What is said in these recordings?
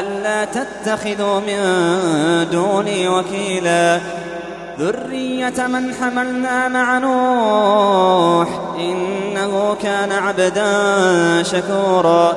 ألا تتخذوا من دوني وكيلا. ذرية من حملنا مع نوح إنه كان عبدا شكورا.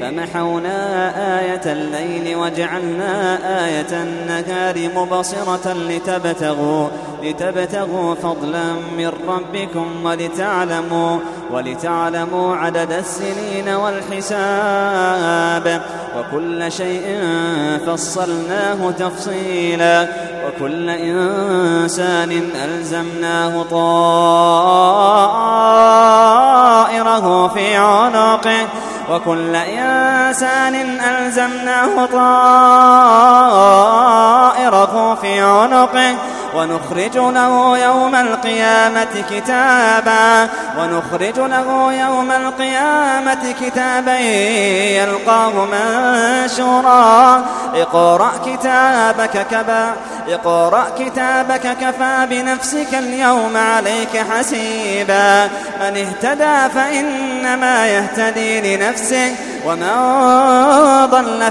فمحونا آية الليل وجعلنا آية النهار مبصرة لتبتغوا لتبتغوا فضلا من ربكم ولتعلموا ولتعلموا عدد السنين والحساب. وكل شيء فصلناه تفصيلا وكل إنسان ألزمناه طائره في عنقه. وكل إنسان ألزمناه طائره في عنقه ونخرج له يوم القيامة كتابا. ونخرج له يوم القيامة كتابا يلقاه منشورا. اقرأ كتابك كبا. اقرأ كتابك كفى بنفسك اليوم عليك حسيبا. من اهتدى فإنما يهتدي لنفسه. ومن ضل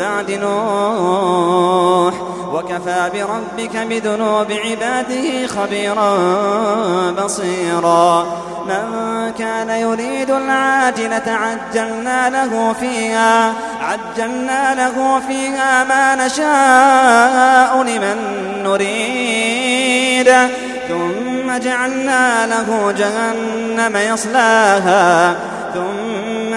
بعد نوح. وكفى بربك بذنوب عباده خبيرا بصيرا. من كان يريد العاجلة عجلنا له فيها عجلنا له فيها ما نشاء لمن نريد. ثم جعلنا له جهنم يصلاها ثم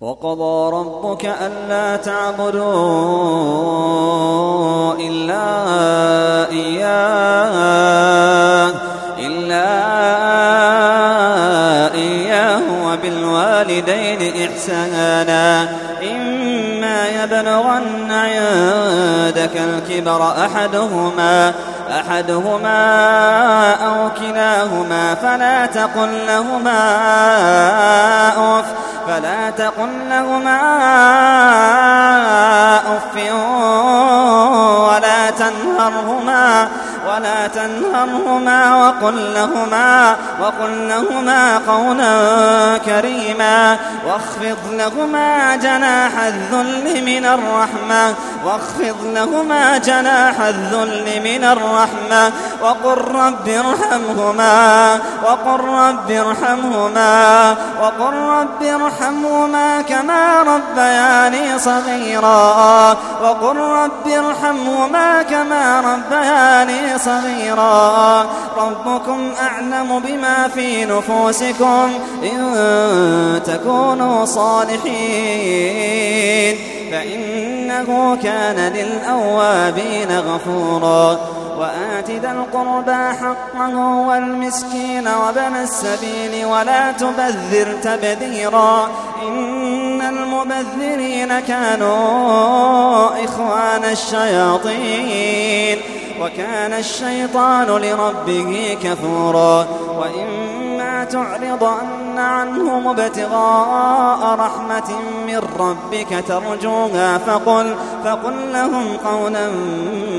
وقضى ربك ألا تعبدوا إلا إياه إلا إياه وبالوالدين إحسانا. إما يبلغن عندك الكبر أحدهما أحدهما أو كلاهما فلا تقل لهما أف فلا تقل لهما أف ولا تنهرهما. ولا تنهرهما وقل لهما وقل لهما قولا كريما واخفض لهما جناح الذل من الرحمة واخفض لهما جناح الذل من الرحمة وقل رب ارحمهما وقل رب ارحمهما وقل رب ارحمهما كما ربياني صغيرا وقل رب ارحمهما كما ربياني صغيرا ربكم أعلم بما في نفوسكم. إن تكونوا صالحين. فإنه كان للأوابين غفورا. وآت ذا القربى حقه والمسكين وبن السبيل ولا تبذر تبذيرا. إن المبذرين كانوا إخوان الشياطين. وكان الشيطان لربه كفورا وإما تعرضن عنهم ابتغاء رحمة من ربك ترجوها فقل, فقل لهم قولا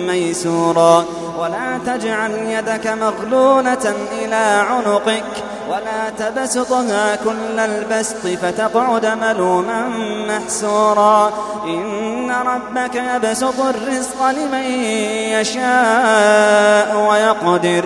ميسورا ولا تجعل يدك مغلولة إلى عنقك ولا تبسطها كل البسط فتقعد ملوما محسورا. إن ربك يبسط الرزق لمن يشاء ويقدر.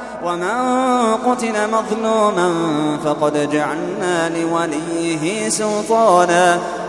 ومن قتل مظلوما فقد جعلنا لوليه سلطانا.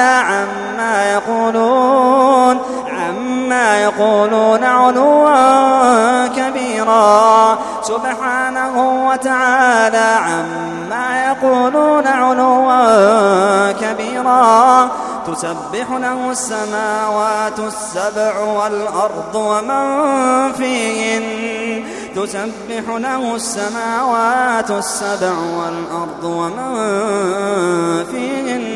عما يقولون عما يقولون علوا كبيرا. سبحانه وتعالى عما يقولون علوا كبيرا. تسبح له السماوات السبع والأرض ومن فيهن. تسبح له السماوات السبع والأرض ومن فيهن.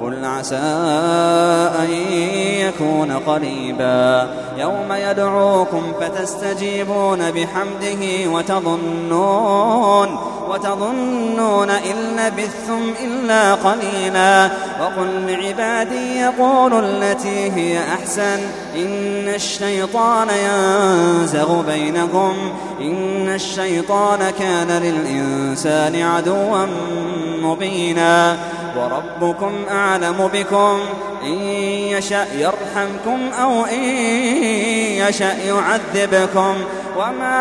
قل عسى أن يكون قريبا. يوم يدعوكم فتستجيبون بحمده وتظنون وتظنون إن لبثتم إلا قليلا. وقل لعبادي يقول التي هي أحسن. إن الشيطان ينزغ بينكم إن الشيطان كان للإنسان عدوا مبينا. وربكم أعلم بكم. إن يشأ يرحمكم أو إن يشأ يعذبكم. وما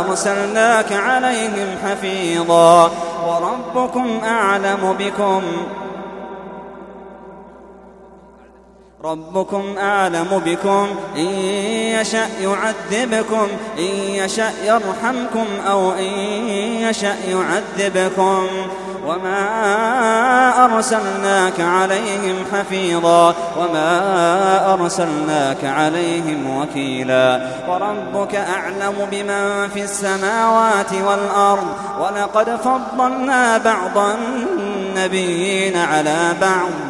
أرسلناك عليهم حفيظا وربكم أعلم بكم ربكم أعلم بكم إن يشأ يعذبكم إن يشأ يرحمكم أو إن يشأ يعذبكم وما أرسلناك عليهم حفيظا وما أرسلناك عليهم وكيلا وربك أعلم بمن في السماوات والأرض ولقد فضلنا بعض النبيين على بعض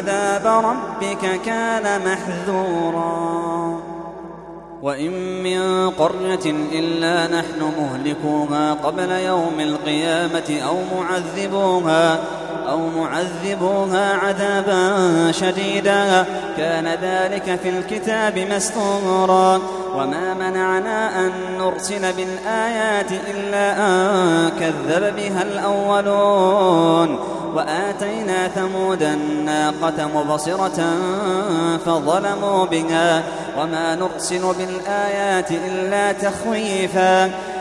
عذاب ربك كان محذورا. وإن من قرية إلا نحن مهلكوها قبل يوم القيامة أو معذبوها أو معذبوها عذابا شديدا. كان ذلك في الكتاب مسطورا وما منعنا أن نرسل بالآيات إلا أن كذب بها الأولون. وآتينا ثمود الناقة مبصرة فظلموا بها. وما نرسل بالآيات إلا تخويفا.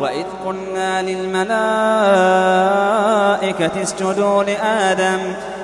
وإذ قلنا للملائكة اسجدوا لآدم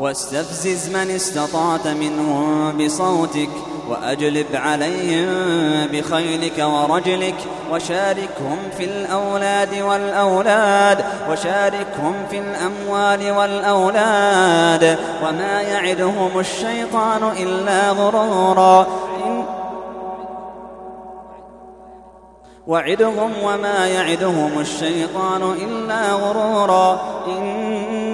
واستفزز من استطعت منهم بصوتك وأجلب عليهم بخيلك ورجلك وشاركهم في الأولاد والأولاد وشاركهم في الأموال والأولاد. وما يعدهم الشيطان إلا غرورا. وعدهم وما يعدهم الشيطان إلا غرورا. إن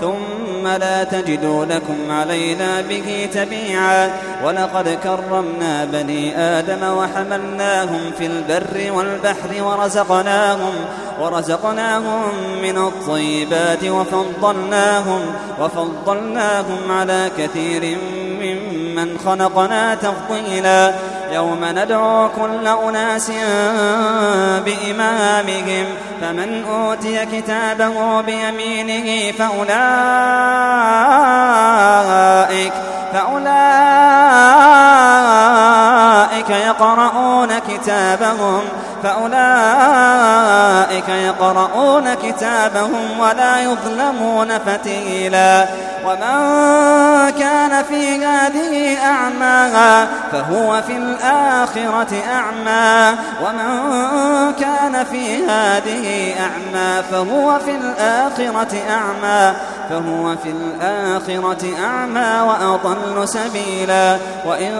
ثم لا تجدوا لكم علينا به تبيعا. ولقد كرمنا بني آدم وحملناهم في البر والبحر ورزقناهم ورزقناهم من الطيبات وفضلناهم وفضلناهم على كثير ممن خلقنا تفضيلا. يوم ندعو كل أناس بإمامهم فمن أوتي كتابه بيمينه فأولئك فأولئك يقرؤون كتابهم. فأولئك يقرؤون كتابهم ولا يظلمون فتيلا. ومن كان في هذه أعمى فهو في الآخرة أعمى. ومن كان في هذه أعمى فهو في الآخرة أعمى. فهو في الآخرة أعمى وأضل سبيلا. وإن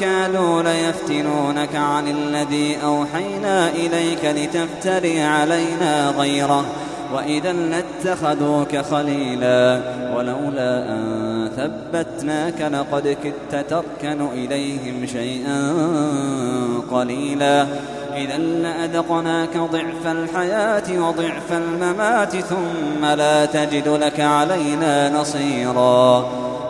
كانوا ليفتنونك عن الذي أوحينا إليك لتفتري علينا غيره وإذا لاتخذوك خليلا ولولا أن ثبتناك لقد كدت تركن إليهم شيئا قليلا. إذا لأذقناك ضعف الحياة وضعف الممات ثم لا تجد لك علينا نصيرا.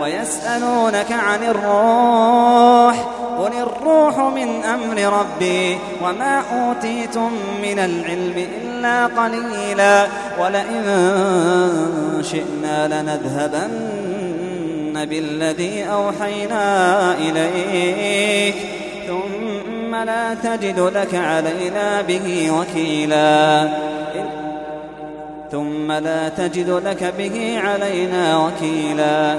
ويسألونك عن الروح قل الروح من أمر ربي وما أوتيتم من العلم إلا قليلا ولئن شئنا لنذهبن بالذي أوحينا إليك ثم لا تجد لك علينا به وكيلا. ثم لا تجد لك به علينا وكيلا.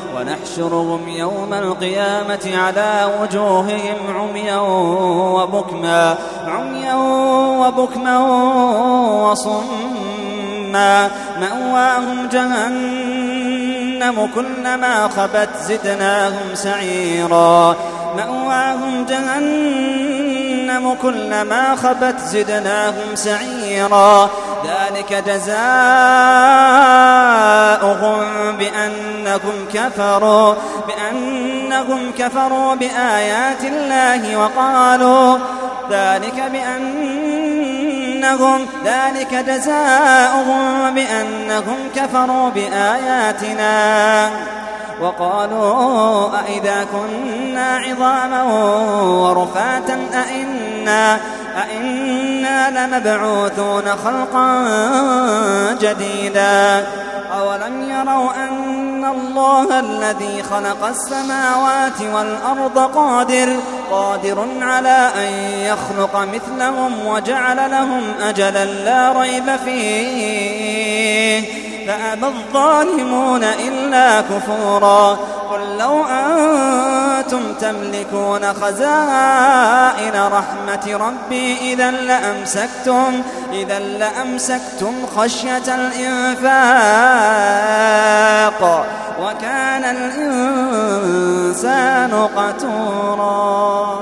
ونحشرهم يوم القيامة على وجوههم عميا وبكما عميا وبكما وصما. مأواهم جهنم كلما خبت زدناهم سعيرا. مأواهم جهنم كلما خبت زدناهم سعيرا. ذلك جزاؤهم بأنهم كفروا بأنهم كفروا بآيات الله وقالوا ذلك بأنهم ذلك جزاؤهم بأنهم كفروا بآياتنا. وقالوا أئذا كنا عظاما ورفاتا أئنا أئنا لمبعوثون خلقا جديدا. أولم يروا أن الله الذي خلق السماوات والأرض قادر قادر على أن يخلق مثلهم وجعل لهم أجلا لا ريب فيه. فأبى الظالمون إلا كفورا. قل لو أن كنتم تملكون خزائن رحمة ربي إذا لأمسكتم إذا لأمسكتم خشية الإنفاق. وكان الإنسان قتورا.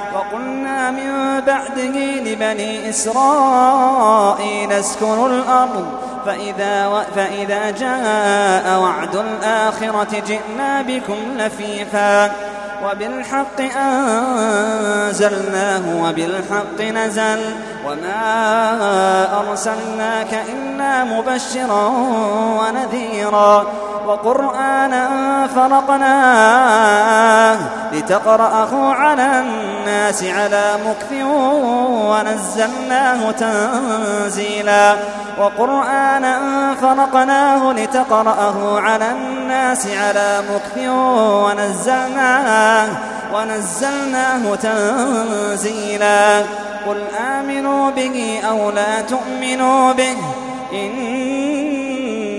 وقلنا من بعده لبني إسرائيل اسكنوا الأرض فإذا, فإذا جاء وعد الآخرة جئنا بكم لفيفا. وبالحق أنزلناه وبالحق نزل وما أرسلناك إلا مبشرا ونذيرا. وقرآنا فرقناه لتقرأه على الناس على مكث ونزلناه تنزيلا وقرآنا فرقناه لتقرأه على الناس على مكث ونزلناه ونزلناه تنزيلا. قل آمنوا به أو لا تؤمنوا به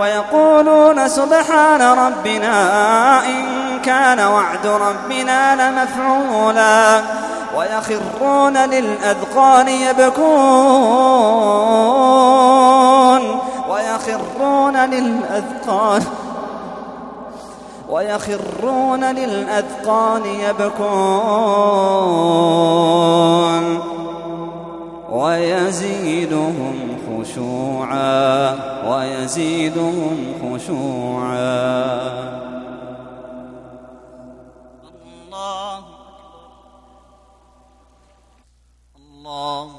ويقولون سبحان ربنا إن كان وعد ربنا لمفعولا ويخرون للأذقان يبكون ويخرون للأذقان ويخرون للأذقان يبكون ويزيدهم خشوعا ويزيدهم خشوعا. الله الله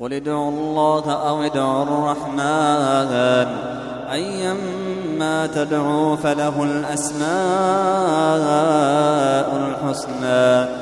قل ادعوا الله أو ادعوا الرحمن. أيما تدعوا فله الأسماء الحسنى.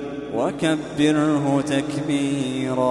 وكبره تكبيرا.